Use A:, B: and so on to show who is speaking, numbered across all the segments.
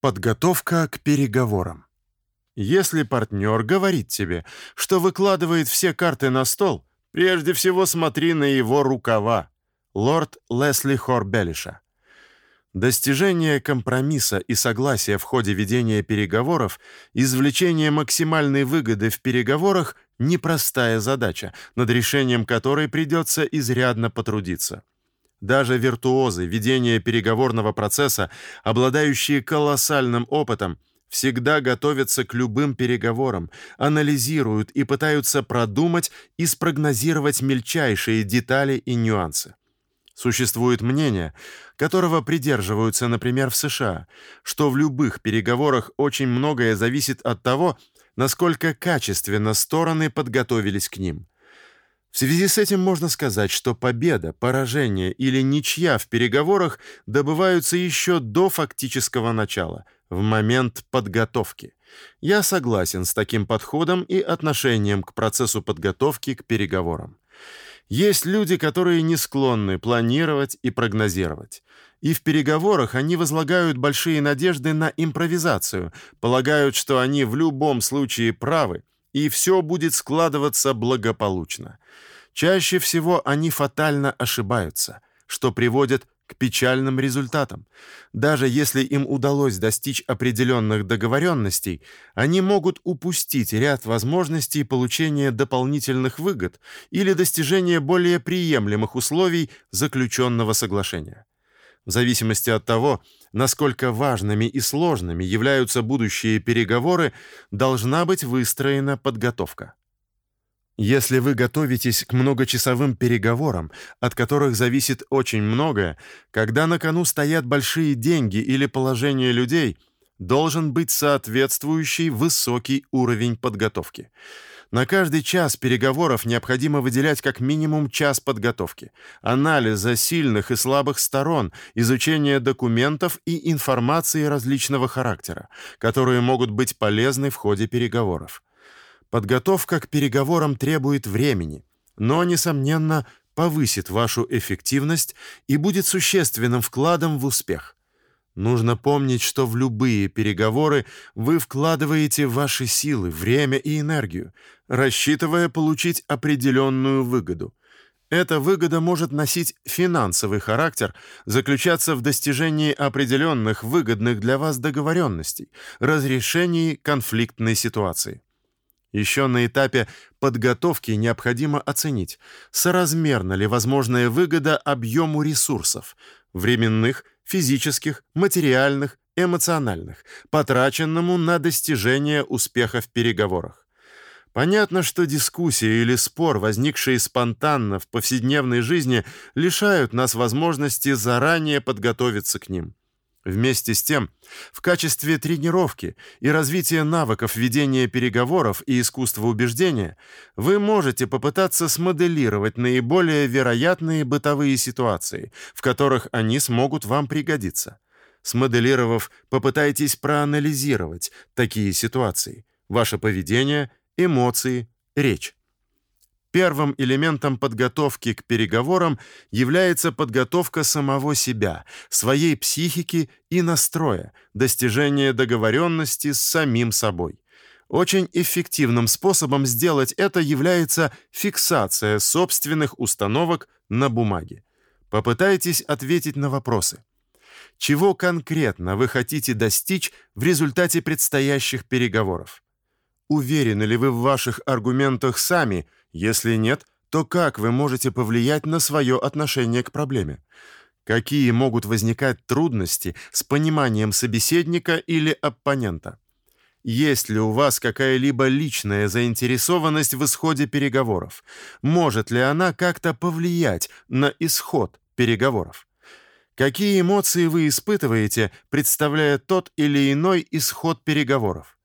A: Подготовка к переговорам. Если партнер говорит тебе, что выкладывает все карты на стол, прежде всего смотри на его рукава. Лорд Лесли Хорбелиша. Достижение компромисса и согласия в ходе ведения переговоров, извлечение максимальной выгоды в переговорах непростая задача, над решением которой придется изрядно потрудиться. Даже виртуозы ведения переговорного процесса, обладающие колоссальным опытом, всегда готовятся к любым переговорам, анализируют и пытаются продумать и спрогнозировать мельчайшие детали и нюансы. Существует мнение, которого придерживаются, например, в США, что в любых переговорах очень многое зависит от того, насколько качественно стороны подготовились к ним. В связи с этим можно сказать, что победа, поражение или ничья в переговорах добываются еще до фактического начала, в момент подготовки. Я согласен с таким подходом и отношением к процессу подготовки к переговорам. Есть люди, которые не склонны планировать и прогнозировать. И в переговорах они возлагают большие надежды на импровизацию, полагают, что они в любом случае правы и все будет складываться благополучно. Чаще всего они фатально ошибаются, что приводит к печальным результатам. Даже если им удалось достичь определенных договоренностей, они могут упустить ряд возможностей получения дополнительных выгод или достижения более приемлемых условий заключенного соглашения. В зависимости от того, насколько важными и сложными являются будущие переговоры, должна быть выстроена подготовка. Если вы готовитесь к многочасовым переговорам, от которых зависит очень многое, когда на кону стоят большие деньги или положение людей, должен быть соответствующий высокий уровень подготовки. На каждый час переговоров необходимо выделять как минимум час подготовки, анализа сильных и слабых сторон, изучения документов и информации различного характера, которые могут быть полезны в ходе переговоров. Подготовка к переговорам требует времени, но несомненно повысит вашу эффективность и будет существенным вкладом в успех. Нужно помнить, что в любые переговоры вы вкладываете ваши силы, время и энергию, рассчитывая получить определенную выгоду. Эта выгода может носить финансовый характер, заключаться в достижении определенных выгодных для вас договоренностей, разрешении конфликтной ситуации. Еще на этапе подготовки необходимо оценить, соразмерна ли возможная выгода объему ресурсов временных, физических, материальных, эмоциональных, потраченному на достижение успеха в переговорах. Понятно, что дискуссия или спор, возникшие спонтанно в повседневной жизни, лишают нас возможности заранее подготовиться к ним. Вместе с тем, в качестве тренировки и развития навыков ведения переговоров и искусства убеждения вы можете попытаться смоделировать наиболее вероятные бытовые ситуации, в которых они смогут вам пригодиться. Смоделировав, попытайтесь проанализировать такие ситуации: ваше поведение, эмоции, речь. Первым элементом подготовки к переговорам является подготовка самого себя, своей психики и настроя, достижение договоренности с самим собой. Очень эффективным способом сделать это является фиксация собственных установок на бумаге. Попытайтесь ответить на вопросы. Чего конкретно вы хотите достичь в результате предстоящих переговоров? Уверены ли вы в ваших аргументах сами – если нет, то как вы можете повлиять на свое отношение к проблеме? Какие могут возникать трудности с пониманием собеседника или оппонента? Есть ли у вас какая-либо личная заинтересованность в исходе переговоров? Может ли она как-то повлиять на исход переговоров? Какие эмоции вы испытываете, представляя тот или иной исход переговоров?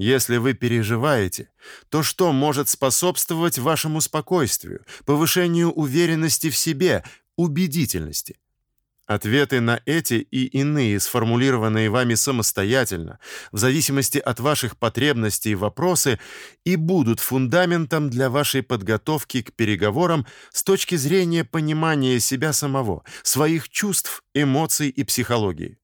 A: Если вы переживаете, то что может способствовать вашему спокойствию, повышению уверенности в себе, убедительности? Ответы на эти и иные, сформулированные вами самостоятельно, в зависимости от ваших потребностей вопросы, и будут фундаментом для вашей подготовки к переговорам с точки зрения понимания себя самого, своих чувств, эмоций и психологии.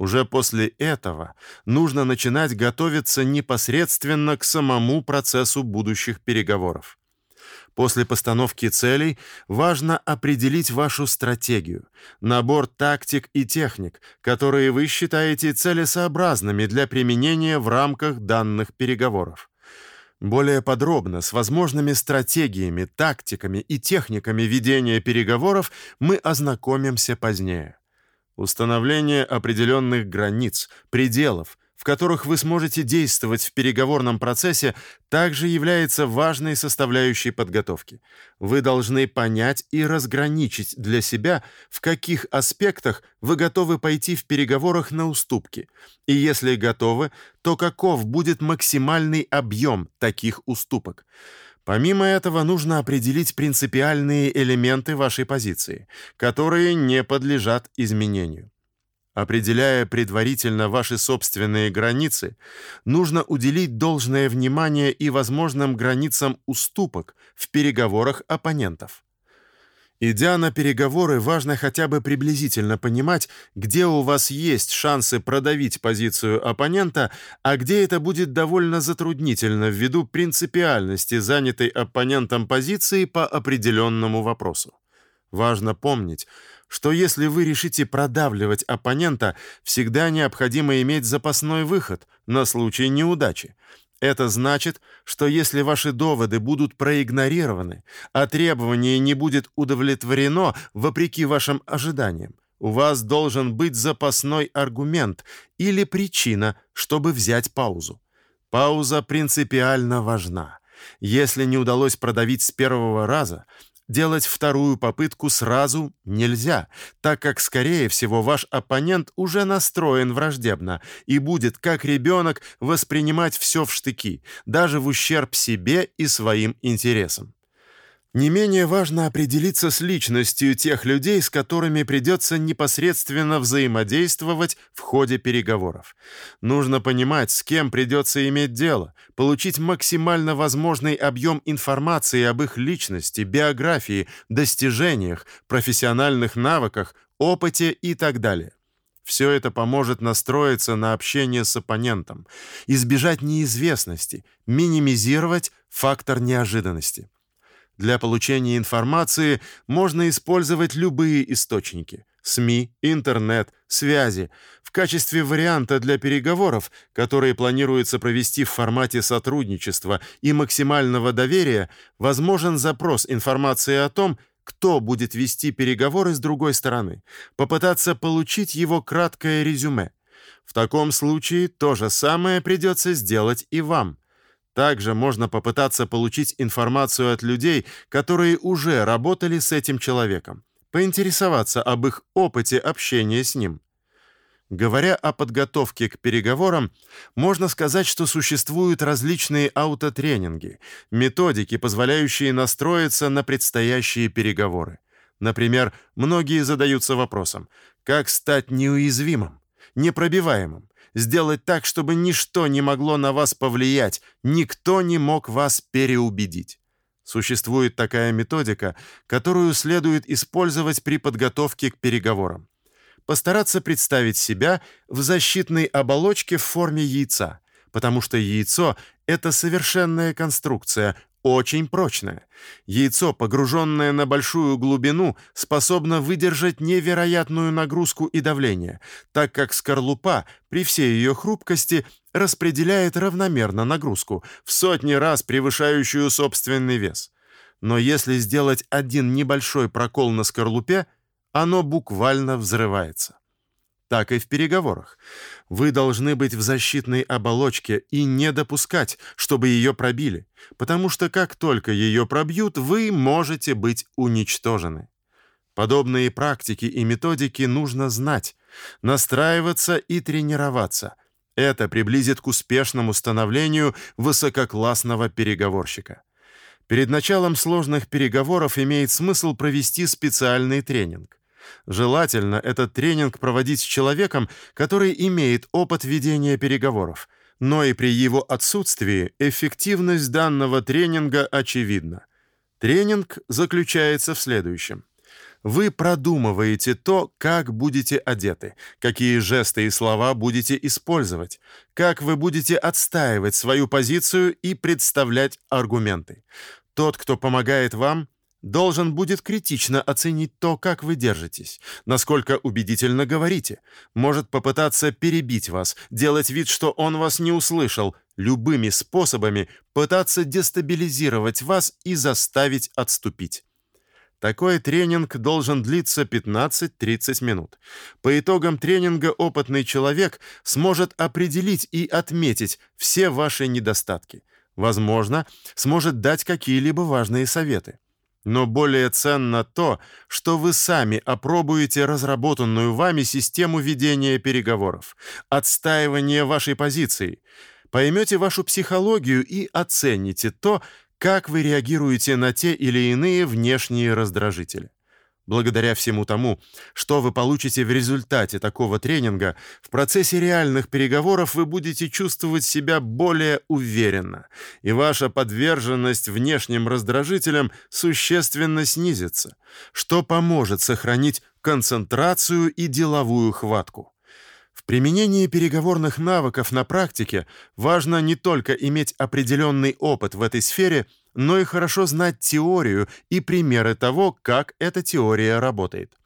A: Уже после этого нужно начинать готовиться непосредственно к самому процессу будущих переговоров. После постановки целей важно определить вашу стратегию, набор тактик и техник, которые вы считаете целесообразными для применения в рамках данных переговоров. Более подробно с возможными стратегиями, тактиками и техниками ведения переговоров мы ознакомимся позднее. Установление определенных границ, пределов, в которых вы сможете действовать в переговорном процессе, также является важной составляющей подготовки. Вы должны понять и разграничить для себя, в каких аспектах вы готовы пойти в переговорах на уступки. И если готовы, то каков будет максимальный объем таких уступок. Помимо этого, нужно определить принципиальные элементы вашей позиции, которые не подлежат изменению. Определяя предварительно ваши собственные границы, нужно уделить должное внимание и возможным границам уступок в переговорах оппонентов. Идя на переговоры, важно хотя бы приблизительно понимать, где у вас есть шансы продавить позицию оппонента, а где это будет довольно затруднительно ввиду принципиальности занятой оппонентом позиции по определенному вопросу. Важно помнить, что если вы решите продавливать оппонента, всегда необходимо иметь запасной выход на случай неудачи. Это значит, что если ваши доводы будут проигнорированы, а требование не будет удовлетворено вопреки вашим ожиданиям, у вас должен быть запасной аргумент или причина, чтобы взять паузу. Пауза принципиально важна. Если не удалось продавить с первого раза, Делать вторую попытку сразу нельзя, так как, скорее всего, ваш оппонент уже настроен враждебно и будет, как ребенок, воспринимать все в штыки, даже в ущерб себе и своим интересам. Не менее важно определиться с личностью тех людей, с которыми придется непосредственно взаимодействовать в ходе переговоров. Нужно понимать, с кем придется иметь дело, получить максимально возможный объем информации об их личности, биографии, достижениях, профессиональных навыках, опыте и так далее. Все это поможет настроиться на общение с оппонентом, избежать неизвестности, минимизировать фактор неожиданности. Для получения информации можно использовать любые источники: СМИ, интернет, связи. В качестве варианта для переговоров, которые планируется провести в формате сотрудничества и максимального доверия, возможен запрос информации о том, кто будет вести переговоры с другой стороны, попытаться получить его краткое резюме. В таком случае то же самое придется сделать и вам. Также можно попытаться получить информацию от людей, которые уже работали с этим человеком, поинтересоваться об их опыте общения с ним. Говоря о подготовке к переговорам, можно сказать, что существуют различные аутотренинги, методики, позволяющие настроиться на предстоящие переговоры. Например, многие задаются вопросом: как стать неуязвимым, непробиваемым? Сделать так, чтобы ничто не могло на вас повлиять, никто не мог вас переубедить. Существует такая методика, которую следует использовать при подготовке к переговорам. Постараться представить себя в защитной оболочке в форме яйца, потому что яйцо это совершенная конструкция, очень прочное. Яйцо, погруженное на большую глубину, способно выдержать невероятную нагрузку и давление, так как скорлупа при всей ее хрупкости распределяет равномерно нагрузку, в сотни раз превышающую собственный вес. Но если сделать один небольшой прокол на скорлупе, оно буквально взрывается так и в переговорах. Вы должны быть в защитной оболочке и не допускать, чтобы ее пробили, потому что как только ее пробьют, вы можете быть уничтожены. Подобные практики и методики нужно знать, настраиваться и тренироваться. Это приблизит к успешному становлению высококлассного переговорщика. Перед началом сложных переговоров имеет смысл провести специальный тренинг. Желательно этот тренинг проводить с человеком, который имеет опыт ведения переговоров, но и при его отсутствии эффективность данного тренинга очевидна. Тренинг заключается в следующем: Вы продумываете то, как будете одеты, какие жесты и слова будете использовать, как вы будете отстаивать свою позицию и представлять аргументы. Тот, кто помогает вам, должен будет критично оценить то, как вы держитесь, насколько убедительно говорите, может попытаться перебить вас, делать вид, что он вас не услышал, любыми способами пытаться дестабилизировать вас и заставить отступить. Такой тренинг должен длиться 15-30 минут. По итогам тренинга опытный человек сможет определить и отметить все ваши недостатки. Возможно, сможет дать какие-либо важные советы. Но более ценно то, что вы сами опробуете разработанную вами систему ведения переговоров, отстаивания вашей позиции, поймете вашу психологию и оцените то, как вы реагируете на те или иные внешние раздражители. Благодаря всему тому, что вы получите в результате такого тренинга, в процессе реальных переговоров вы будете чувствовать себя более уверенно, и ваша подверженность внешним раздражителям существенно снизится, что поможет сохранить концентрацию и деловую хватку. В применении переговорных навыков на практике важно не только иметь определенный опыт в этой сфере, но и хорошо знать теорию и примеры того, как эта теория работает.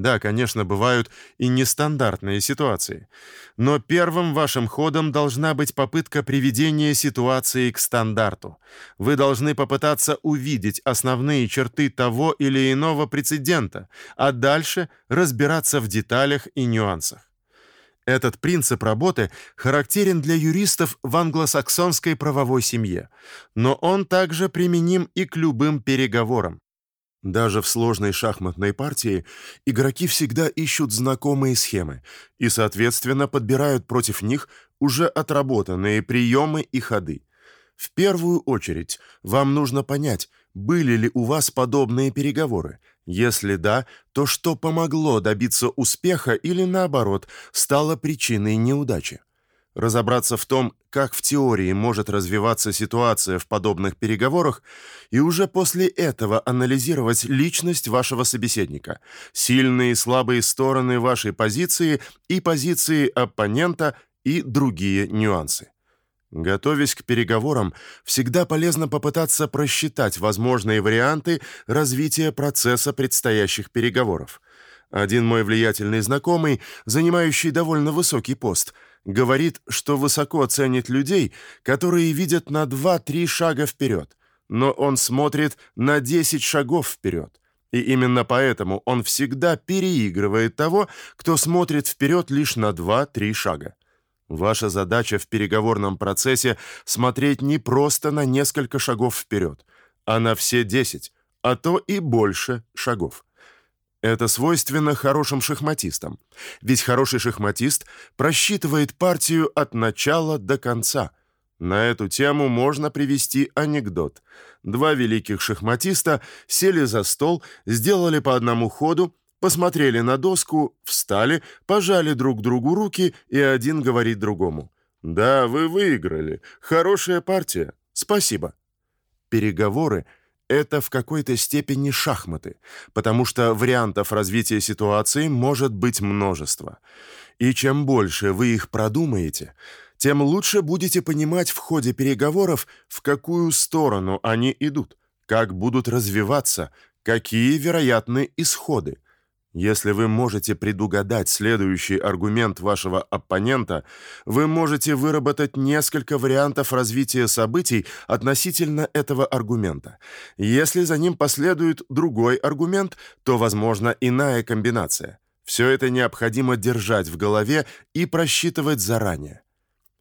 A: Да, конечно, бывают и нестандартные ситуации, но первым вашим ходом должна быть попытка приведения ситуации к стандарту. Вы должны попытаться увидеть основные черты того или иного прецедента, а дальше разбираться в деталях и нюансах. Этот принцип работы характерен для юристов в англосаксонской правовой семье, но он также применим и к любым переговорам. Даже в сложной шахматной партии игроки всегда ищут знакомые схемы и, соответственно, подбирают против них уже отработанные приемы и ходы. В первую очередь вам нужно понять, были ли у вас подобные переговоры, если да, то что помогло добиться успеха или наоборот, стало причиной неудачи? Разобраться в том, как в теории может развиваться ситуация в подобных переговорах, и уже после этого анализировать личность вашего собеседника, сильные и слабые стороны вашей позиции и позиции оппонента и другие нюансы. Готовясь к переговорам, всегда полезно попытаться просчитать возможные варианты развития процесса предстоящих переговоров. Один мой влиятельный знакомый, занимающий довольно высокий пост, говорит, что высоко ценит людей, которые видят на 2-3 шага вперед, но он смотрит на 10 шагов вперед. И именно поэтому он всегда переигрывает того, кто смотрит вперед лишь на 2-3 шага. Ваша задача в переговорном процессе смотреть не просто на несколько шагов вперед, а на все 10, а то и больше шагов. Это свойственно хорошим шахматистам. Ведь хороший шахматист просчитывает партию от начала до конца. На эту тему можно привести анекдот. Два великих шахматиста сели за стол, сделали по одному ходу посмотрели на доску, встали, пожали друг другу руки, и один говорит другому: "Да, вы выиграли. Хорошая партия. Спасибо". Переговоры это в какой-то степени шахматы, потому что вариантов развития ситуации может быть множество. И чем больше вы их продумаете, тем лучше будете понимать в ходе переговоров, в какую сторону они идут, как будут развиваться, какие вероятны исходы. Если вы можете предугадать следующий аргумент вашего оппонента, вы можете выработать несколько вариантов развития событий относительно этого аргумента. Если за ним последует другой аргумент, то возможна иная комбинация. Все это необходимо держать в голове и просчитывать заранее.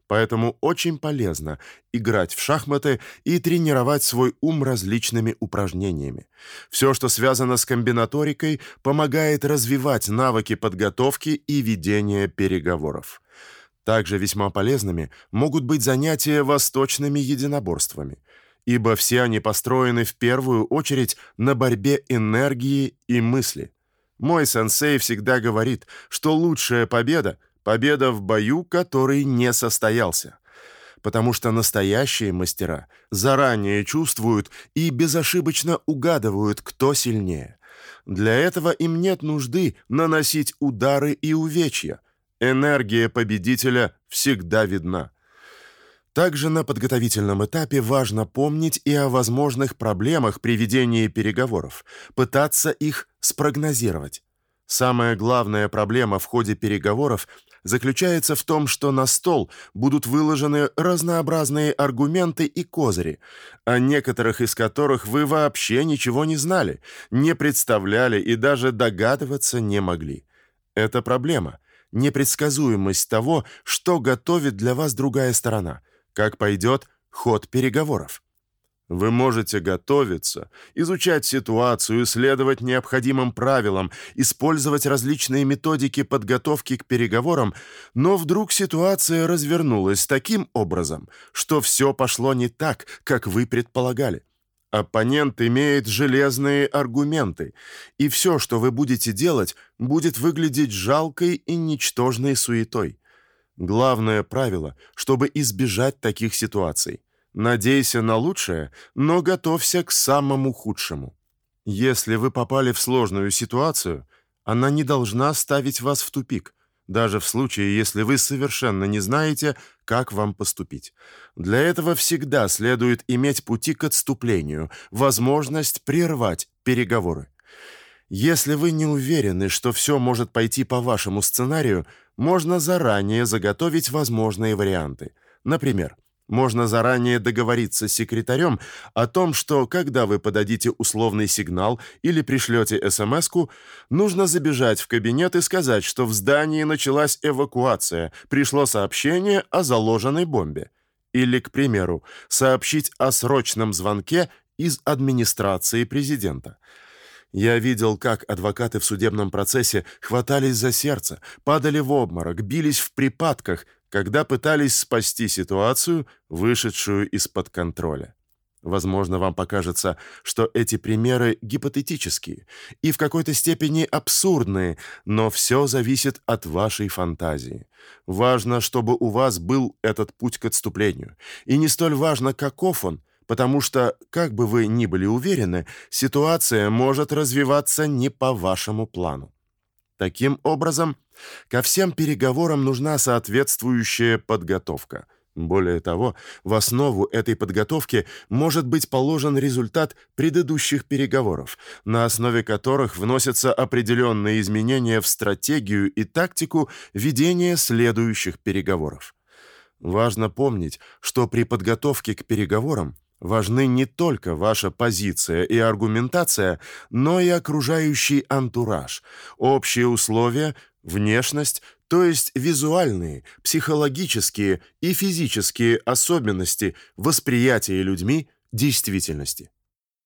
A: Поэтому очень полезно играть в шахматы и тренировать свой ум различными упражнениями. Все, что связано с комбинаторикой, помогает развивать навыки подготовки и ведения переговоров. Также весьма полезными могут быть занятия восточными единоборствами, ибо все они построены в первую очередь на борьбе энергии и мысли. Мой сенсей всегда говорит, что лучшая победа Победа в бою, который не состоялся. Потому что настоящие мастера заранее чувствуют и безошибочно угадывают, кто сильнее. Для этого им нет нужды наносить удары и увечья. Энергия победителя всегда видна. Также на подготовительном этапе важно помнить и о возможных проблемах при ведении переговоров, пытаться их спрогнозировать. Самая главная проблема в ходе переговоров заключается в том, что на стол будут выложены разнообразные аргументы и козыри, о некоторых из которых вы вообще ничего не знали, не представляли и даже догадываться не могли. Это проблема непредсказуемость того, что готовит для вас другая сторона, как пойдет ход переговоров. Вы можете готовиться, изучать ситуацию, следовать необходимым правилам, использовать различные методики подготовки к переговорам, но вдруг ситуация развернулась таким образом, что все пошло не так, как вы предполагали. Оппонент имеет железные аргументы, и все, что вы будете делать, будет выглядеть жалкой и ничтожной суетой. Главное правило, чтобы избежать таких ситуаций Надейся на лучшее, но готовься к самому худшему. Если вы попали в сложную ситуацию, она не должна ставить вас в тупик, даже в случае, если вы совершенно не знаете, как вам поступить. Для этого всегда следует иметь пути к отступлению, возможность прервать переговоры. Если вы не уверены, что все может пойти по вашему сценарию, можно заранее заготовить возможные варианты. Например, можно заранее договориться с секретарем о том, что когда вы подадите условный сигнал или пришлете СМСку, нужно забежать в кабинет и сказать, что в здании началась эвакуация, пришло сообщение о заложенной бомбе. Или, к примеру, сообщить о срочном звонке из администрации президента. Я видел, как адвокаты в судебном процессе хватались за сердце, падали в обморок, бились в припадках – когда пытались спасти ситуацию, вышедшую из-под контроля. Возможно, вам покажется, что эти примеры гипотетические и в какой-то степени абсурдные, но все зависит от вашей фантазии. Важно, чтобы у вас был этот путь к отступлению, и не столь важно, каков он, потому что, как бы вы ни были уверены, ситуация может развиваться не по вашему плану. Таким образом, ко всем переговорам нужна соответствующая подготовка. Более того, в основу этой подготовки может быть положен результат предыдущих переговоров, на основе которых вносятся определенные изменения в стратегию и тактику ведения следующих переговоров. Важно помнить, что при подготовке к переговорам важны не только ваша позиция и аргументация, но и окружающий антураж, общие условия, внешность, то есть визуальные, психологические и физические особенности восприятия людьми действительности.